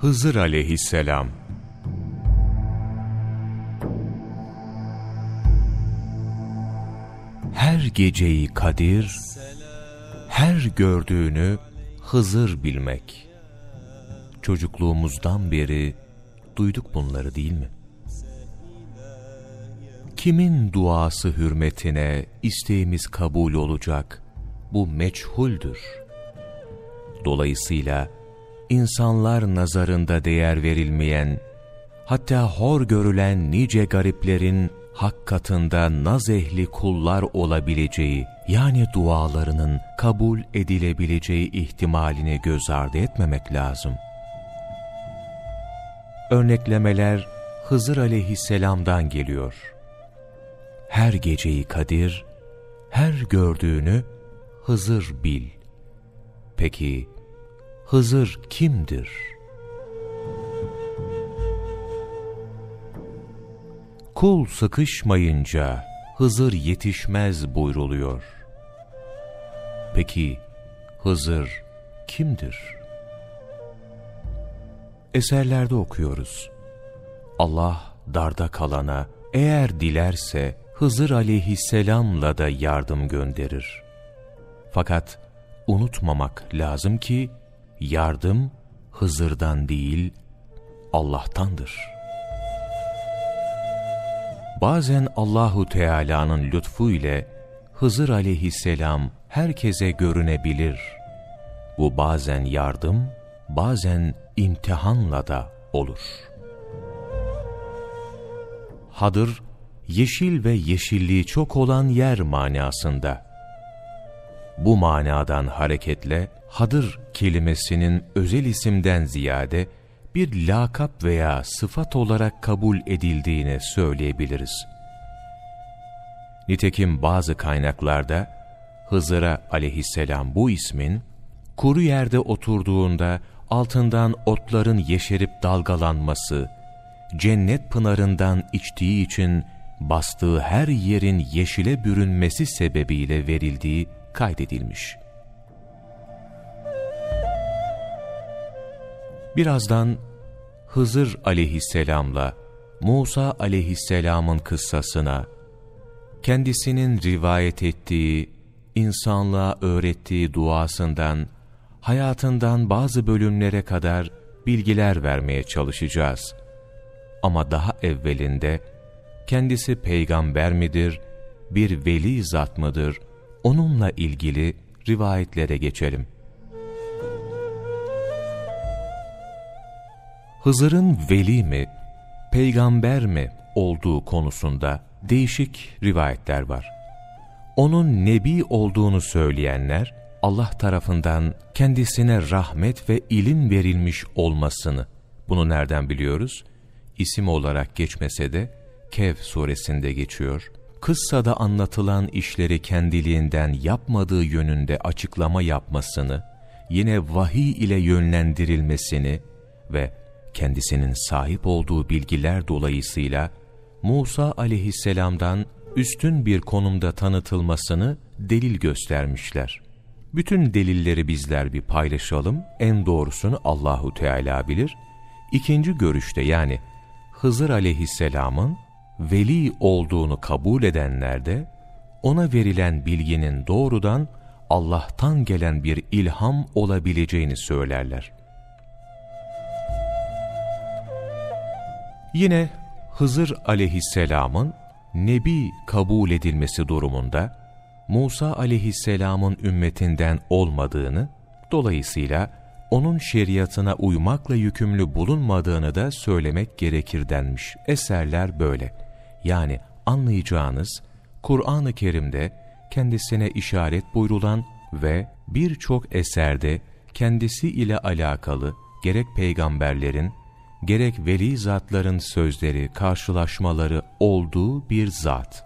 Hızır aleyhisselam Her geceyi Kadir, her gördüğünü Hızır bilmek. Çocukluğumuzdan beri duyduk bunları değil mi? Kimin duası hürmetine isteğimiz kabul olacak? Bu meçhuldür. Dolayısıyla insanlar nazarında değer verilmeyen, hatta hor görülen nice gariplerin hak katında naz ehli kullar olabileceği, yani dualarının kabul edilebileceği ihtimalini göz ardı etmemek lazım. Örneklemeler Hızır aleyhisselamdan geliyor. Her geceyi Kadir, her gördüğünü Hızır bil. Peki, Hızır kimdir? Kul sıkışmayınca Hızır yetişmez buyruluyor. Peki Hızır kimdir? Eserlerde okuyoruz. Allah darda kalana eğer dilerse Hızır aleyhisselamla da yardım gönderir. Fakat unutmamak lazım ki yardım Hızır'dan değil Allah'tandır. Bazen Allahu Teala'nın lütfu ile Hızır aleyhisselam herkese görünebilir. Bu bazen yardım, bazen imtihanla da olur. Hadır, yeşil ve yeşilliği çok olan yer manasında. Bu manadan hareketle hadır kelimesinin özel isimden ziyade bir lakap veya sıfat olarak kabul edildiğini söyleyebiliriz. Nitekim bazı kaynaklarda Hızır'a aleyhisselam bu ismin, kuru yerde oturduğunda altından otların yeşerip dalgalanması, cennet pınarından içtiği için bastığı her yerin yeşile bürünmesi sebebiyle verildiği kaydedilmiş. Birazdan Hızır aleyhisselamla Musa aleyhisselamın kıssasına, kendisinin rivayet ettiği, insanlığa öğrettiği duasından, hayatından bazı bölümlere kadar bilgiler vermeye çalışacağız. Ama daha evvelinde, kendisi peygamber midir, bir veli zat mıdır, onunla ilgili rivayetlere geçelim. Hızır'ın veli mi, peygamber mi olduğu konusunda değişik rivayetler var. Onun nebi olduğunu söyleyenler, Allah tarafından kendisine rahmet ve ilim verilmiş olmasını, bunu nereden biliyoruz? İsim olarak geçmese de Kev suresinde geçiyor. Kıssada anlatılan işleri kendiliğinden yapmadığı yönünde açıklama yapmasını, yine vahiy ile yönlendirilmesini ve kendisinin sahip olduğu bilgiler dolayısıyla Musa aleyhisselamdan üstün bir konumda tanıtılmasını delil göstermişler. Bütün delilleri bizler bir paylaşalım, en doğrusunu Allahu Teala bilir. İkinci görüşte yani Hızır aleyhisselamın veli olduğunu kabul edenler de ona verilen bilginin doğrudan Allah'tan gelen bir ilham olabileceğini söylerler. Yine Hızır aleyhisselamın nebi kabul edilmesi durumunda Musa aleyhisselamın ümmetinden olmadığını, dolayısıyla onun şeriatına uymakla yükümlü bulunmadığını da söylemek gerekir denmiş. Eserler böyle. Yani anlayacağınız Kur'an-ı Kerim'de kendisine işaret buyrulan ve birçok eserde kendisi ile alakalı gerek peygamberlerin gerek veli zatların sözleri, karşılaşmaları olduğu bir zat.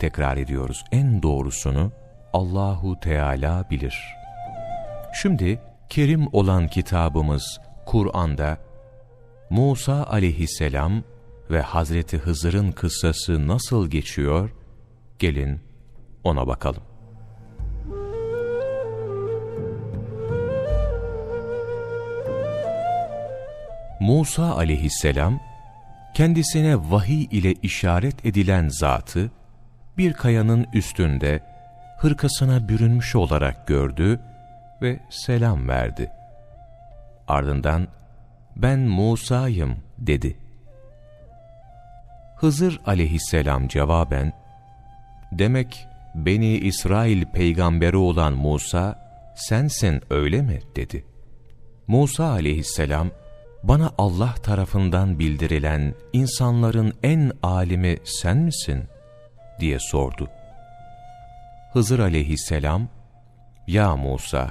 Tekrar ediyoruz, en doğrusunu Allahu Teala bilir. Şimdi kerim olan kitabımız Kur'an'da Musa aleyhisselam ve Hazreti Hızır'ın kıssası nasıl geçiyor? Gelin ona bakalım. Musa aleyhisselam, kendisine vahiy ile işaret edilen zatı, bir kayanın üstünde, hırkasına bürünmüş olarak gördü ve selam verdi. Ardından, ben Musa'yım dedi. Hızır aleyhisselam cevaben, demek Beni İsrail peygamberi olan Musa, sensin öyle mi? dedi. Musa aleyhisselam, bana Allah tarafından bildirilen insanların en alimi sen misin? diye sordu. Hızır aleyhisselam, Ya Musa,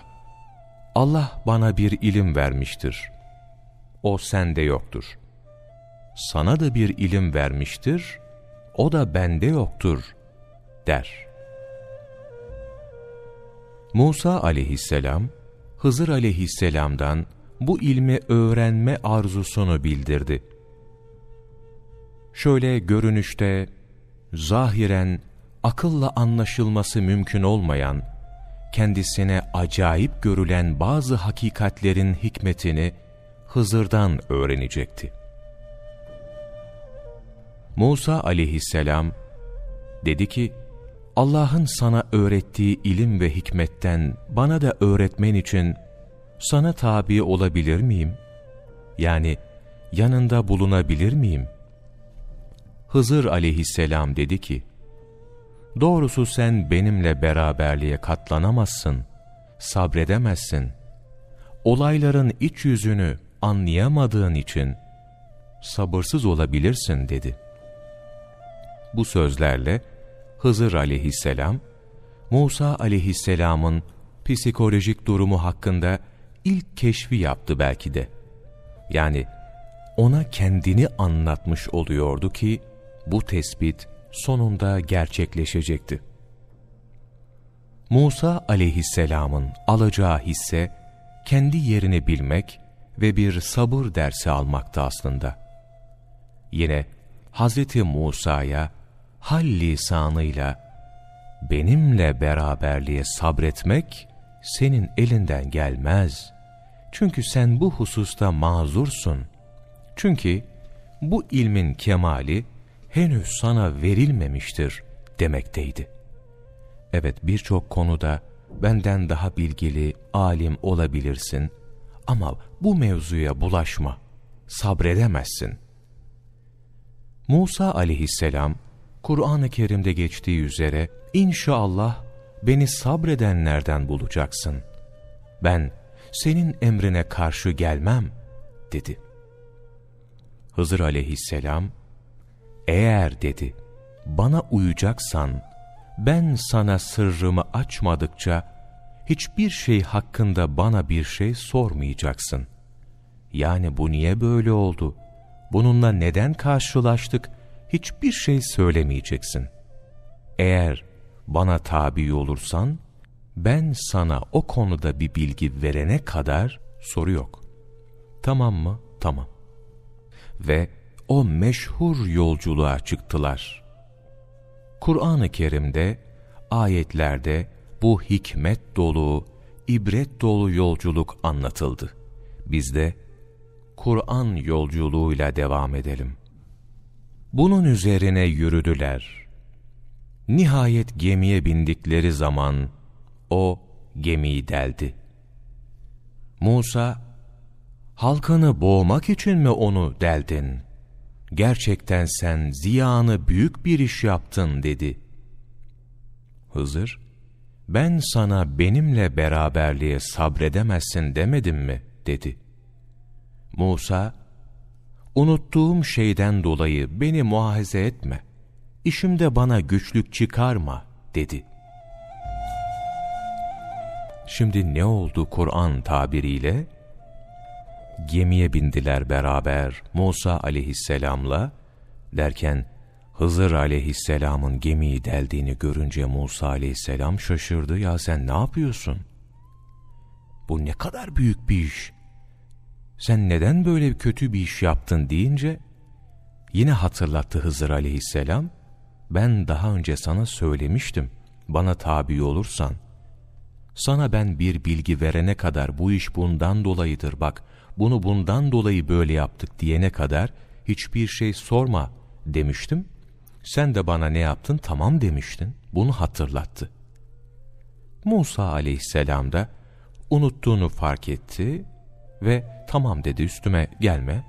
Allah bana bir ilim vermiştir. O sende yoktur. Sana da bir ilim vermiştir, o da bende yoktur, der. Musa aleyhisselam, Hızır aleyhisselamdan bu ilmi öğrenme arzusunu bildirdi. Şöyle görünüşte, zahiren akılla anlaşılması mümkün olmayan, kendisine acayip görülen bazı hakikatlerin hikmetini Hızır'dan öğrenecekti. Musa aleyhisselam dedi ki, Allah'ın sana öğrettiği ilim ve hikmetten bana da öğretmen için sana tabi olabilir miyim? Yani yanında bulunabilir miyim? Hızır aleyhisselam dedi ki, Doğrusu sen benimle beraberliğe katlanamazsın, sabredemezsin. Olayların iç yüzünü anlayamadığın için sabırsız olabilirsin dedi. Bu sözlerle Hızır aleyhisselam, Musa aleyhisselamın psikolojik durumu hakkında ilk keşfi yaptı belki de. Yani ona kendini anlatmış oluyordu ki bu tespit sonunda gerçekleşecekti. Musa aleyhisselamın alacağı hisse kendi yerini bilmek ve bir sabır dersi almakta aslında. Yine Hazreti Musa'ya hal lisanıyla benimle beraberliğe sabretmek senin elinden gelmez. Çünkü sen bu hususta mazursun. Çünkü bu ilmin kemali henüz sana verilmemiştir demekteydi. Evet birçok konuda benden daha bilgili, alim olabilirsin ama bu mevzuya bulaşma, sabredemezsin. Musa aleyhisselam, Kur'an-ı Kerim'de geçtiği üzere, inşallah beni sabredenlerden bulacaksın. Ben senin emrine karşı gelmem, dedi. Hızır aleyhisselam, eğer dedi, bana uyacaksan, ben sana sırrımı açmadıkça, hiçbir şey hakkında bana bir şey sormayacaksın. Yani bu niye böyle oldu? Bununla neden karşılaştık? Hiçbir şey söylemeyeceksin. Eğer bana tabi olursan, ben sana o konuda bir bilgi verene kadar soru yok. Tamam mı? Tamam. Ve o meşhur yolculuğa çıktılar. Kur'an-ı Kerim'de, ayetlerde bu hikmet dolu, ibret dolu yolculuk anlatıldı. Biz de Kur'an yolculuğuyla devam edelim. Bunun üzerine yürüdüler. Nihayet gemiye bindikleri zaman o gemiyi deldi. Musa, halkını boğmak için mi onu deldin? Gerçekten sen ziyanı büyük bir iş yaptın dedi. Hızır, ben sana benimle beraberliğe sabredemezsin demedim mi? dedi. Musa, unuttuğum şeyden dolayı beni muahize etme, işimde bana güçlük çıkarma dedi. Şimdi ne oldu Kur'an tabiriyle? Gemiye bindiler beraber Musa aleyhisselamla, derken Hızır aleyhisselamın gemiyi deldiğini görünce Musa aleyhisselam şaşırdı. Ya sen ne yapıyorsun? Bu ne kadar büyük bir iş. Sen neden böyle kötü bir iş yaptın deyince yine hatırlattı Hızır aleyhisselam. Ben daha önce sana söylemiştim. Bana tabi olursan sana ben bir bilgi verene kadar bu iş bundan dolayıdır bak, bunu bundan dolayı böyle yaptık diyene kadar hiçbir şey sorma demiştim. Sen de bana ne yaptın tamam demiştin. Bunu hatırlattı. Musa aleyhisselam da unuttuğunu fark etti ve tamam dedi üstüme gelme.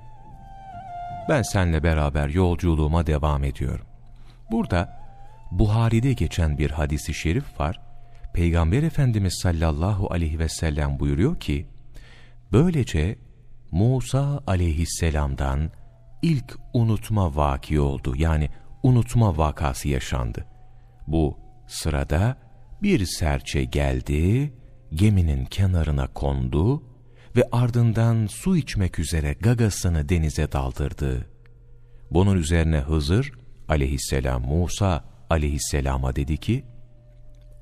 Ben seninle beraber yolculuğuma devam ediyorum. Burada Buhari'de geçen bir hadisi şerif var. Peygamber Efendimiz sallallahu aleyhi ve sellem buyuruyor ki, böylece Musa aleyhisselamdan ilk unutma vaki oldu. Yani unutma vakası yaşandı. Bu sırada bir serçe geldi, geminin kenarına kondu ve ardından su içmek üzere gagasını denize daldırdı. Bunun üzerine Hızır aleyhisselam Musa aleyhisselama dedi ki,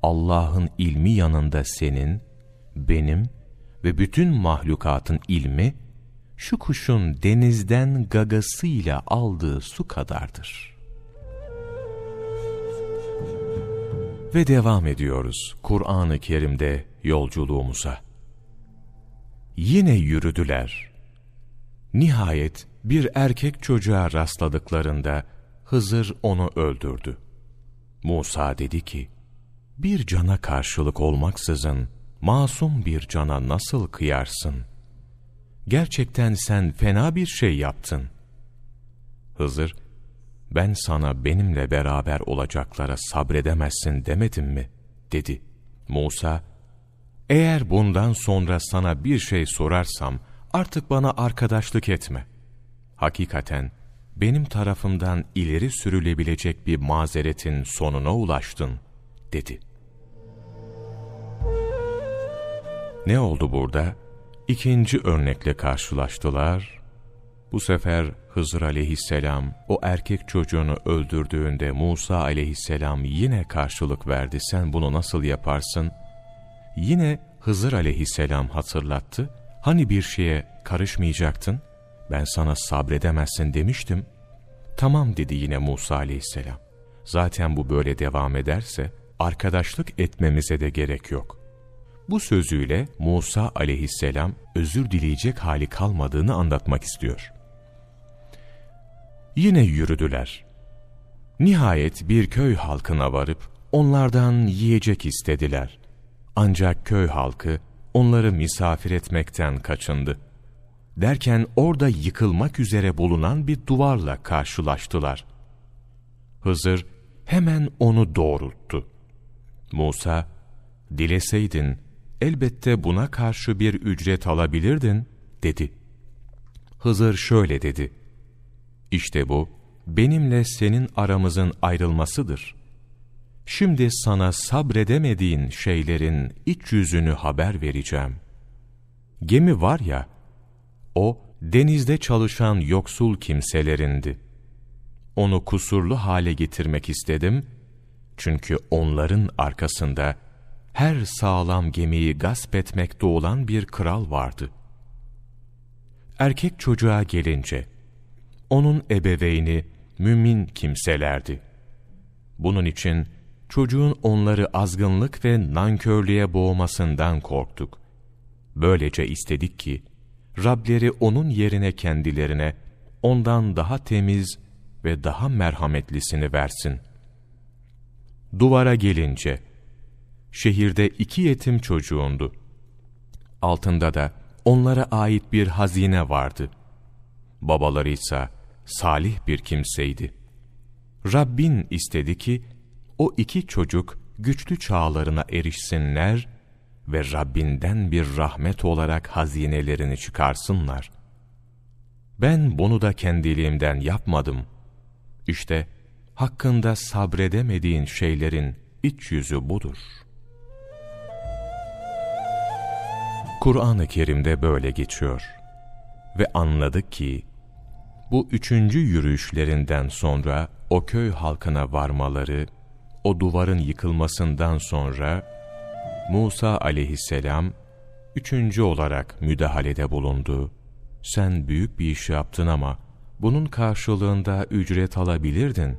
Allah'ın ilmi yanında senin, benim ve bütün mahlukatın ilmi, şu kuşun denizden gagasıyla aldığı su kadardır. Ve devam ediyoruz Kur'an-ı Kerim'de yolculuğumuza. Yine yürüdüler. Nihayet bir erkek çocuğa rastladıklarında Hızır onu öldürdü. Musa dedi ki, bir cana karşılık olmaksızın masum bir cana nasıl kıyarsın? Gerçekten sen fena bir şey yaptın. Hızır, ben sana benimle beraber olacaklara sabredemezsin demedim mi? dedi. Musa, eğer bundan sonra sana bir şey sorarsam artık bana arkadaşlık etme. Hakikaten benim tarafımdan ileri sürülebilecek bir mazeretin sonuna ulaştın, dedi. Ne oldu burada? İkinci örnekle karşılaştılar. Bu sefer Hızır aleyhisselam o erkek çocuğunu öldürdüğünde Musa aleyhisselam yine karşılık verdi. Sen bunu nasıl yaparsın? Yine Hızır aleyhisselam hatırlattı. Hani bir şeye karışmayacaktın? Ben sana sabredemezsin demiştim. Tamam dedi yine Musa aleyhisselam. Zaten bu böyle devam ederse arkadaşlık etmemize de gerek yok. Bu sözüyle Musa aleyhisselam özür dileyecek hali kalmadığını anlatmak istiyor. Yine yürüdüler. Nihayet bir köy halkına varıp onlardan yiyecek istediler. Ancak köy halkı onları misafir etmekten kaçındı. Derken orada yıkılmak üzere bulunan bir duvarla karşılaştılar. Hızır hemen onu doğrulttu. Musa, dileseydin elbette buna karşı bir ücret alabilirdin, dedi. Hızır şöyle dedi. İşte bu, benimle senin aramızın ayrılmasıdır. Şimdi sana sabredemediğin şeylerin iç yüzünü haber vereceğim. Gemi var ya, o denizde çalışan yoksul kimselerindi. Onu kusurlu hale getirmek istedim, çünkü onların arkasında her sağlam gemiyi gasp etmekte olan bir kral vardı. Erkek çocuğa gelince, onun ebeveyni mümin kimselerdi. Bunun için çocuğun onları azgınlık ve nankörlüğe boğmasından korktuk. Böylece istedik ki, Rableri onun yerine kendilerine, ondan daha temiz ve daha merhametlisini versin. Duvara gelince, şehirde iki yetim çocuğundu. Altında da onlara ait bir hazine vardı. Babaları ise salih bir kimseydi. Rabbin istedi ki, o iki çocuk güçlü çağlarına erişsinler ve Rabbinden bir rahmet olarak hazinelerini çıkarsınlar. Ben bunu da kendiliğimden yapmadım. İşte hakkında sabredemediğin şeylerin iç yüzü budur. Kur'an-ı Kerim'de böyle geçiyor. Ve anladık ki, bu üçüncü yürüyüşlerinden sonra o köy halkına varmaları, o duvarın yıkılmasından sonra Musa aleyhisselam üçüncü olarak müdahalede bulundu. Sen büyük bir iş yaptın ama bunun karşılığında ücret alabilirdin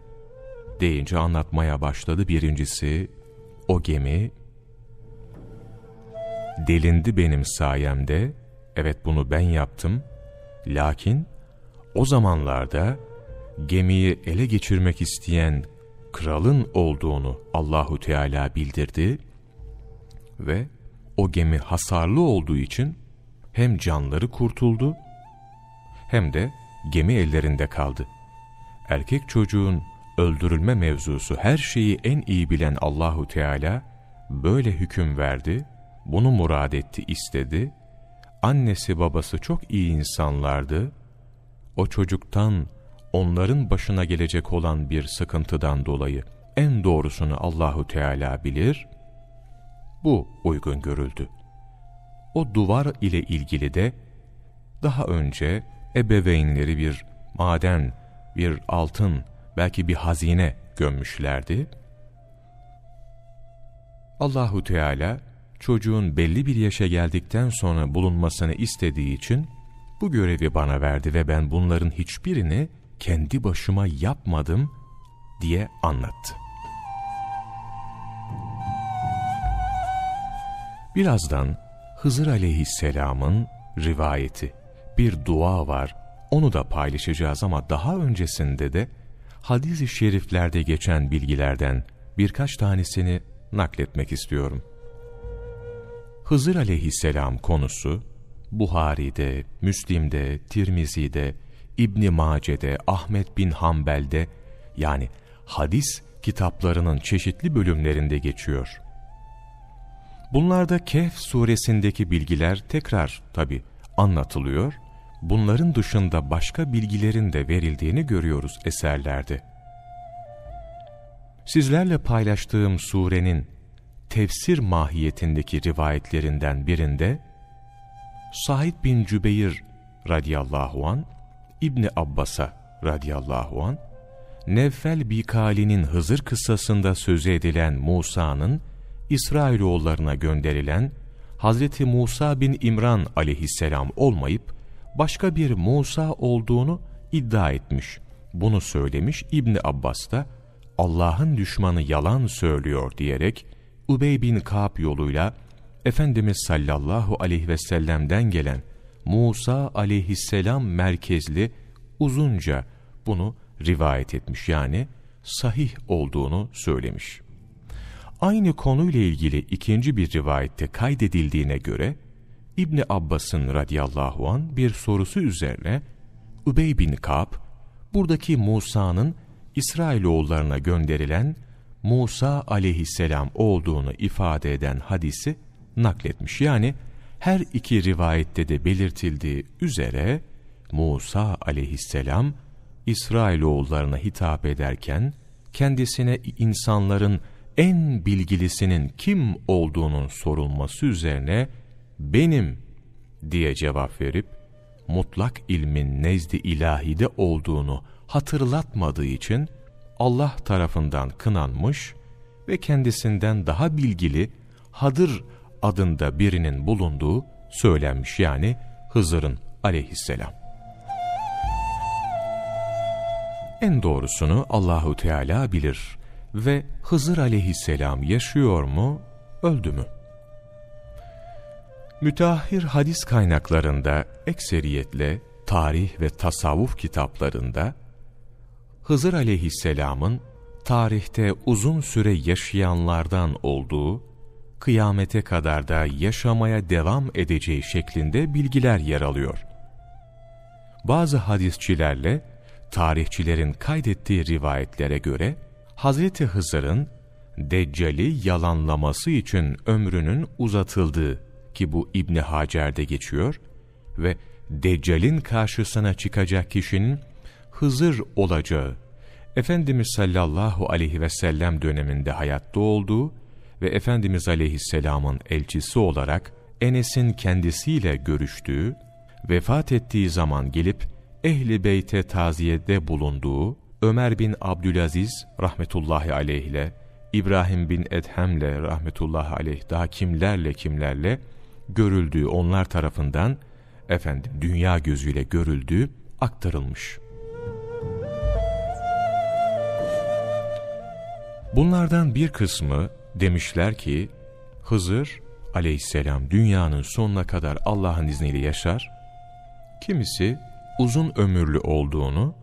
deyince anlatmaya başladı birincisi o gemi delindi benim sayemde, evet bunu ben yaptım, lakin o zamanlarda gemiyi ele geçirmek isteyen kralın olduğunu Allahu Teala bildirdi ve o gemi hasarlı olduğu için hem canları kurtuldu hem de gemi ellerinde kaldı. Erkek çocuğun öldürülme mevzusu her şeyi en iyi bilen Allahu Teala böyle hüküm verdi, bunu murad etti, istedi. Annesi babası çok iyi insanlardı. O çocuktan onların başına gelecek olan bir sıkıntıdan dolayı en doğrusunu Allahu Teala bilir. Bu uygun görüldü. O duvar ile ilgili de daha önce ebeveynleri bir maden, bir altın, belki bir hazine gömmüşlerdi. Allahu Teala çocuğun belli bir yaşa geldikten sonra bulunmasını istediği için bu görevi bana verdi ve ben bunların hiçbirini kendi başıma yapmadım diye anlattı. Birazdan Hızır aleyhisselamın rivayeti, bir dua var, onu da paylaşacağız ama daha öncesinde de hadis-i şeriflerde geçen bilgilerden birkaç tanesini nakletmek istiyorum. Hızır aleyhisselam konusu, Buhari'de, Müslim'de, Tirmizi'de, İbn Mace'de, Ahmet bin Hanbel'de yani hadis kitaplarının çeşitli bölümlerinde geçiyor. Bunlarda Kehf suresindeki bilgiler tekrar tabi anlatılıyor. Bunların dışında başka bilgilerin de verildiğini görüyoruz eserlerde. Sizlerle paylaştığım surenin tefsir mahiyetindeki rivayetlerinden birinde Said bin Cübeyr radıyallahu an İbni Abbas'a radıyallahu an Nevfel Bikali'nin Hızır kıssasında sözü edilen Musa'nın İsrailoğullarına gönderilen Hazreti Musa bin İmran aleyhisselam olmayıp başka bir Musa olduğunu iddia etmiş. Bunu söylemiş İbni Abbas da Allah'ın düşmanı yalan söylüyor diyerek Ubey bin Ka'b yoluyla Efendimiz sallallahu aleyhi ve sellem'den gelen Musa aleyhisselam merkezli uzunca bunu rivayet etmiş yani sahih olduğunu söylemiş. Aynı konuyla ilgili ikinci bir rivayette kaydedildiğine göre İbni Abbas'ın radiyallahu an bir sorusu üzerine Übey bin Ka'b buradaki Musa'nın İsrailoğullarına gönderilen Musa aleyhisselam olduğunu ifade eden hadisi nakletmiş. Yani her iki rivayette de belirtildiği üzere Musa aleyhisselam İsrailoğullarına hitap ederken kendisine insanların en bilgilisinin kim olduğunun sorulması üzerine benim diye cevap verip mutlak ilmin nezdi ilahide olduğunu hatırlatmadığı için Allah tarafından kınanmış ve kendisinden daha bilgili Hadır adında birinin bulunduğu söylenmiş yani Hızır'ın aleyhisselam. En doğrusunu Allahu Teala bilir ve Hızır aleyhisselam yaşıyor mu, öldü mü? Müteahhir hadis kaynaklarında ekseriyetle tarih ve tasavvuf kitaplarında Hızır aleyhisselamın tarihte uzun süre yaşayanlardan olduğu, kıyamete kadar da yaşamaya devam edeceği şeklinde bilgiler yer alıyor. Bazı hadisçilerle tarihçilerin kaydettiği rivayetlere göre Hazreti Hızır'ın Deccal'i yalanlaması için ömrünün uzatıldığı ki bu İbni Hacer'de geçiyor ve Deccal'in karşısına çıkacak kişinin Hızır olacağı, Efendimiz sallallahu aleyhi ve sellem döneminde hayatta olduğu ve Efendimiz aleyhisselamın elçisi olarak Enes'in kendisiyle görüştüğü, vefat ettiği zaman gelip Ehli Beyt'e taziyede bulunduğu, Ömer bin Abdülaziz rahmetullahi aleyhle, İbrahim bin Edhem'le rahmetullahi aleyh daha kimlerle kimlerle görüldüğü onlar tarafından efendim dünya gözüyle görüldüğü aktarılmış. Bunlardan bir kısmı demişler ki Hızır aleyhisselam dünyanın sonuna kadar Allah'ın izniyle yaşar, kimisi uzun ömürlü olduğunu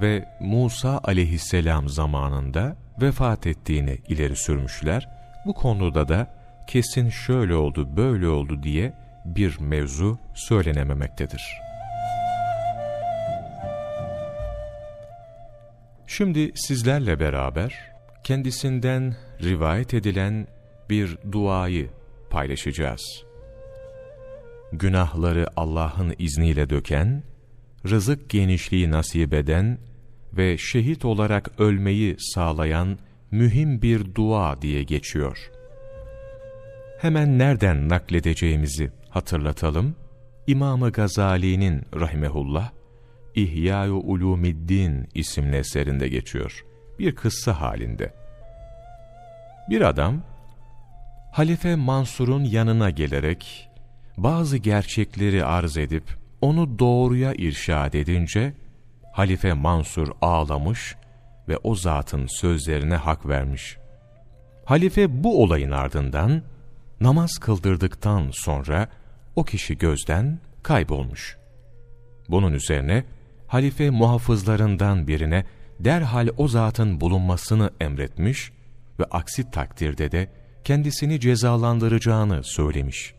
ve Musa aleyhisselam zamanında vefat ettiğini ileri sürmüşler. Bu konuda da kesin şöyle oldu böyle oldu diye bir mevzu söylenememektedir. Şimdi sizlerle beraber kendisinden rivayet edilen bir duayı paylaşacağız. Günahları Allah'ın izniyle döken, rızık genişliği nasip eden ve şehit olarak ölmeyi sağlayan mühim bir dua diye geçiyor. Hemen nereden nakledeceğimizi hatırlatalım. İmam-ı Gazali'nin rahimehullah, İhya-u Ulumiddin isimli eserinde geçiyor. Bir kıssa halinde. Bir adam, Halife Mansur'un yanına gelerek, bazı gerçekleri arz edip, onu doğruya irşad edince, Halife Mansur ağlamış ve o zatın sözlerine hak vermiş. Halife bu olayın ardından, namaz kıldırdıktan sonra, o kişi gözden kaybolmuş. Bunun üzerine, halife muhafızlarından birine derhal o zatın bulunmasını emretmiş ve aksi takdirde de kendisini cezalandıracağını söylemiş.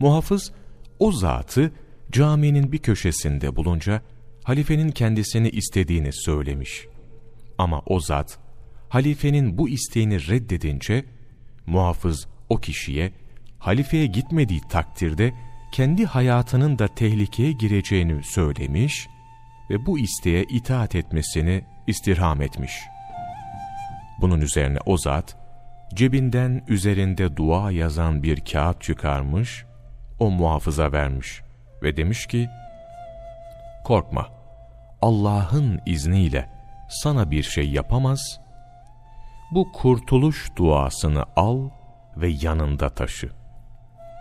Muhafız o zatı caminin bir köşesinde bulunca halifenin kendisini istediğini söylemiş. Ama o zat halifenin bu isteğini reddedince muhafız o kişiye halifeye gitmediği takdirde kendi hayatının da tehlikeye gireceğini söylemiş ve bu isteğe itaat etmesini istirham etmiş. Bunun üzerine o zat, cebinden üzerinde dua yazan bir kağıt çıkarmış, o muhafıza vermiş ve demiş ki, Korkma, Allah'ın izniyle sana bir şey yapamaz, bu kurtuluş duasını al ve yanında taşı.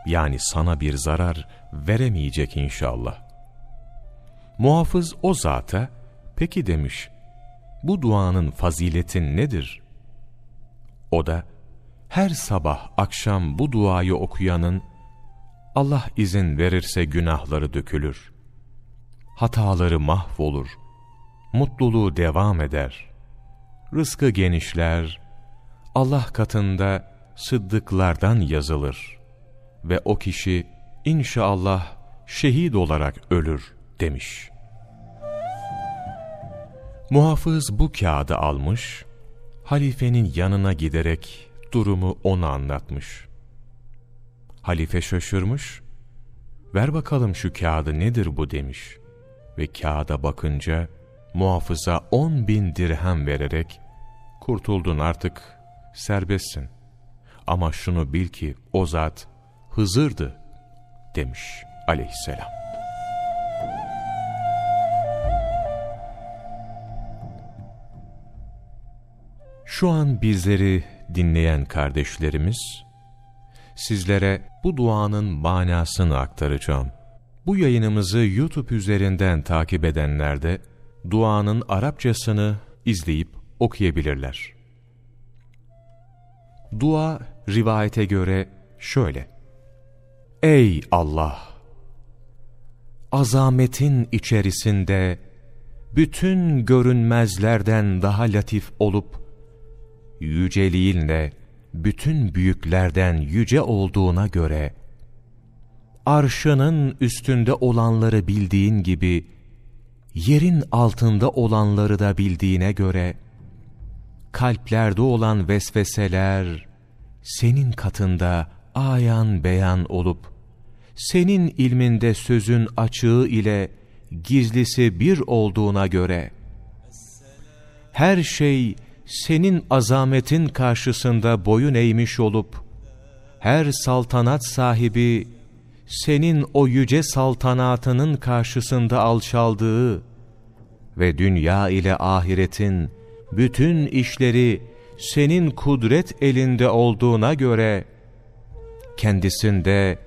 Yani sana bir zarar veremeyecek inşallah. Muhafız o zata, peki demiş, bu duanın faziletin nedir? O da, her sabah akşam bu duayı okuyanın, Allah izin verirse günahları dökülür. Hataları mahvolur. Mutluluğu devam eder. Rızkı genişler. Allah katında sıddıklardan yazılır. Ve o kişi inşallah şehit olarak ölür demiş. Muhafız bu kağıdı almış, halifenin yanına giderek durumu ona anlatmış. Halife şaşırmış, ver bakalım şu kağıdı nedir bu demiş. Ve kağıda bakınca muhafıza on bin dirhem vererek, kurtuldun artık, serbestsin. Ama şunu bil ki o zat Hızır'dı demiş aleyhisselam. Şu an bizleri dinleyen kardeşlerimiz, sizlere bu duanın manasını aktaracağım. Bu yayınımızı YouTube üzerinden takip edenler de duanın Arapçasını izleyip okuyabilirler. Dua rivayete göre şöyle. Ey Allah! Azametin içerisinde bütün görünmezlerden daha latif olup yüceliğinle bütün büyüklerden yüce olduğuna göre, arşının üstünde olanları bildiğin gibi, yerin altında olanları da bildiğine göre, kalplerde olan vesveseler, senin katında ayan beyan olup, senin ilminde sözün açığı ile gizlisi bir olduğuna göre, her şey senin azametin karşısında boyun eğmiş olup, her saltanat sahibi, senin o yüce saltanatının karşısında alçaldığı ve dünya ile ahiretin bütün işleri senin kudret elinde olduğuna göre, kendisinde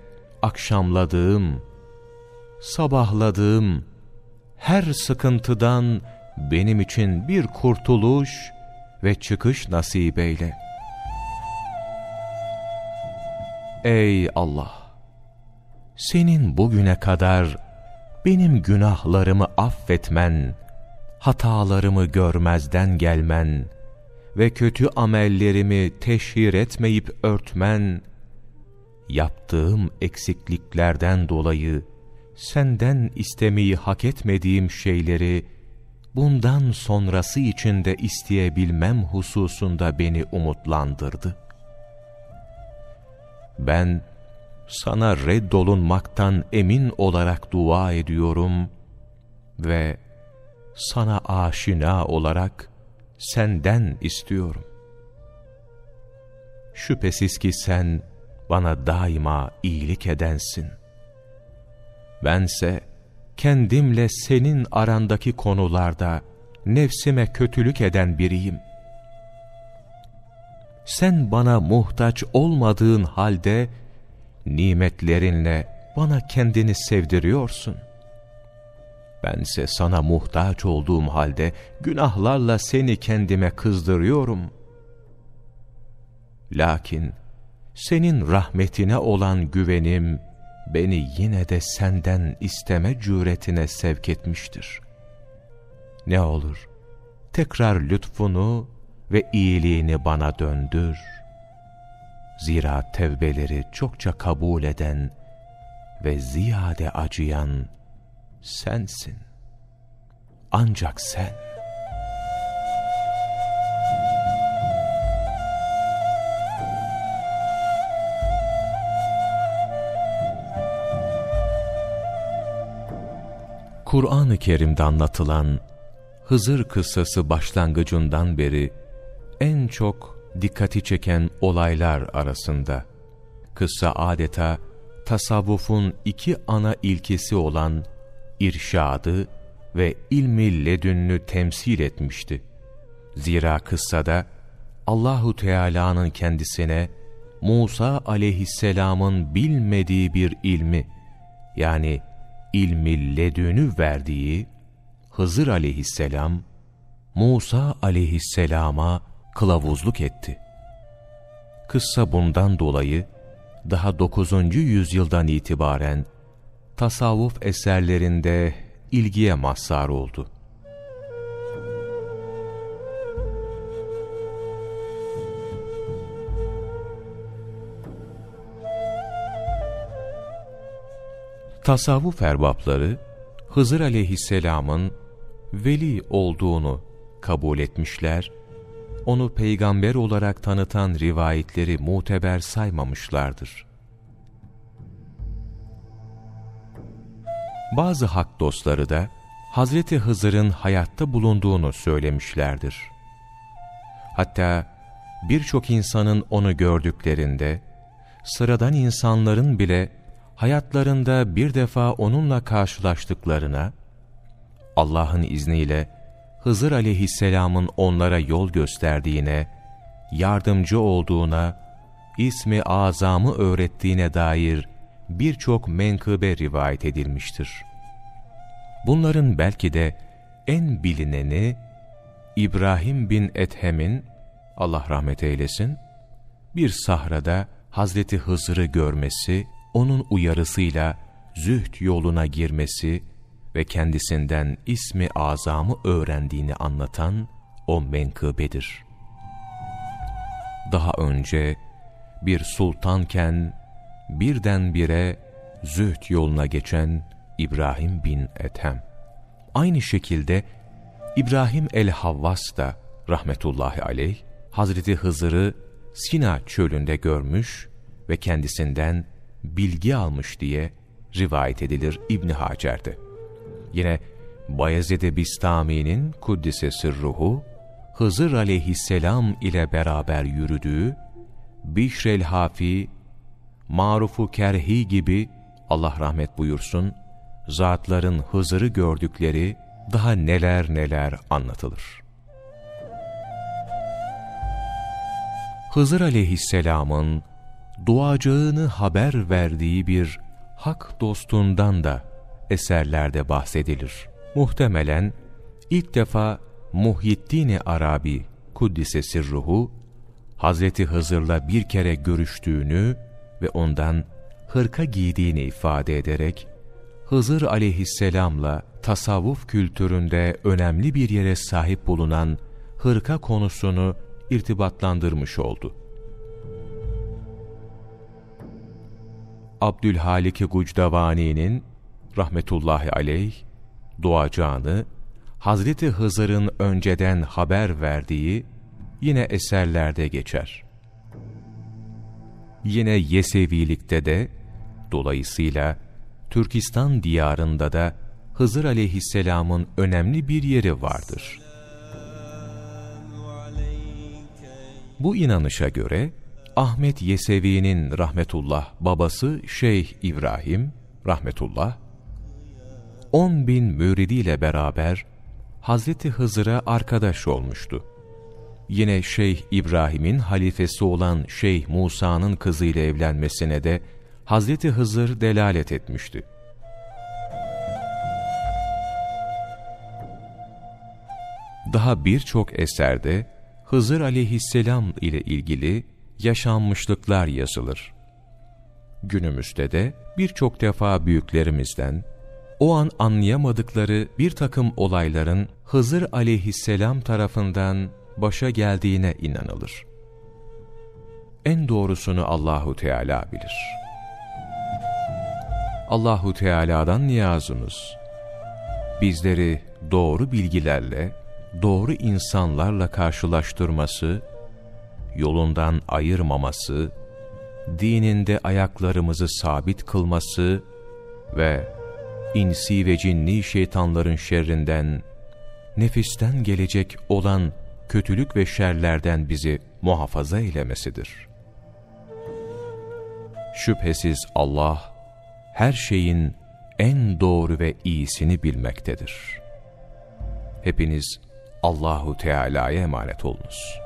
akşamladığım, sabahladığım her sıkıntıdan benim için bir kurtuluş ve çıkış nasip eyle. ey Allah! Senin bugüne kadar benim günahlarımı affetmen, hatalarımı görmezden gelmen ve kötü amellerimi teşhir etmeyip örtmen, yaptığım eksikliklerden dolayı senden istemeyi hak etmediğim şeyleri bundan sonrası için de isteyebilmem hususunda beni umutlandırdı. Ben sana reddolunmaktan emin olarak dua ediyorum ve sana aşina olarak senden istiyorum. Şüphesiz ki sen bana daima iyilik edensin. Bense kendimle senin arandaki konularda nefsime kötülük eden biriyim. Sen bana muhtaç olmadığın halde nimetlerinle bana kendini sevdiriyorsun. Bense sana muhtaç olduğum halde günahlarla seni kendime kızdırıyorum. Lakin senin rahmetine olan güvenim beni yine de senden isteme cüretine sevk etmiştir. Ne olur tekrar lütfunu ve iyiliğini bana döndür. Zira tevbeleri çokça kabul eden ve ziyade acıyan sensin. Ancak sen. Kur'an-ı Kerim'de anlatılan Hızır kıssası başlangıcından beri en çok dikkati çeken olaylar arasında. Kıssa adeta tasavvufun iki ana ilkesi olan irşadı ve ilmi ledünlü temsil etmişti. Zira kıssada Allahu Teala'nın kendisine Musa aleyhisselamın bilmediği bir ilmi yani ilmi ledünü verdiği Hızır aleyhisselam Musa aleyhisselama kılavuzluk etti. Kıssa bundan dolayı daha 9. yüzyıldan itibaren tasavvuf eserlerinde ilgiye mazhar oldu. Tasavvuf erbapları Hızır aleyhisselamın veli olduğunu kabul etmişler, onu peygamber olarak tanıtan rivayetleri muteber saymamışlardır. Bazı hak dostları da Hazreti Hızır'ın hayatta bulunduğunu söylemişlerdir. Hatta birçok insanın onu gördüklerinde, sıradan insanların bile hayatlarında bir defa onunla karşılaştıklarına, Allah'ın izniyle Hızır aleyhisselamın onlara yol gösterdiğine, yardımcı olduğuna, ismi azamı öğrettiğine dair birçok menkıbe rivayet edilmiştir. Bunların belki de en bilineni İbrahim bin Ethem'in, Allah rahmet eylesin, bir sahrada Hazreti Hızır'ı görmesi, onun uyarısıyla zühd yoluna girmesi ve kendisinden ismi azamı öğrendiğini anlatan o menkıbedir. Daha önce bir sultanken birdenbire zühd yoluna geçen İbrahim bin Ethem. Aynı şekilde İbrahim el-Havvas da rahmetullahi aleyh Hazreti Hızır'ı Sina çölünde görmüş ve kendisinden bilgi almış diye rivayet edilir İbn Hacer'de. Yine Bayezid-i Bistami'nin Kuddise Sırruhu, Hızır aleyhisselam ile beraber yürüdüğü, Bişrel Hafi, Marufu Kerhi gibi Allah rahmet buyursun, zatların Hızır'ı gördükleri daha neler neler anlatılır. Hızır aleyhisselamın duacağını haber verdiği bir hak dostundan da eserlerde bahsedilir. Muhtemelen ilk defa Muhyiddin Arabi Kuddise Sirruhu Hazreti Hızır'la bir kere görüştüğünü ve ondan hırka giydiğini ifade ederek, Hızır aleyhisselamla tasavvuf kültüründe önemli bir yere sahip bulunan hırka konusunu irtibatlandırmış oldu. Abdülhalik Gucdavani'nin rahmetullahi aleyh doğacağını Hazreti Hızır'ın önceden haber verdiği yine eserlerde geçer. Yine Yesevilikte de dolayısıyla Türkistan diyarında da Hızır aleyhisselamın önemli bir yeri vardır. Bu inanışa göre Ahmet Yesevi'nin rahmetullah babası Şeyh İbrahim rahmetullah 10 bin müridiyle beraber Hazreti Hızır'a arkadaş olmuştu. Yine Şeyh İbrahim'in halifesi olan Şeyh Musa'nın kızıyla evlenmesine de Hazreti Hızır delalet etmişti. Daha birçok eserde Hızır aleyhisselam ile ilgili yaşanmışlıklar yazılır. Günümüzde de birçok defa büyüklerimizden o an anlayamadıkları bir takım olayların Hızır aleyhisselam tarafından başa geldiğine inanılır. En doğrusunu Allahu Teala bilir. Allahu Teala'dan niyazımız bizleri doğru bilgilerle, doğru insanlarla karşılaştırması, yolundan ayırmaması, dininde ayaklarımızı sabit kılması ve insi ve cinni şeytanların şerrinden, nefisten gelecek olan kötülük ve şerlerden bizi muhafaza eylemesidir. Şüphesiz Allah, her şeyin en doğru ve iyisini bilmektedir. Hepiniz Allahu Teala'ya emanet olunuz.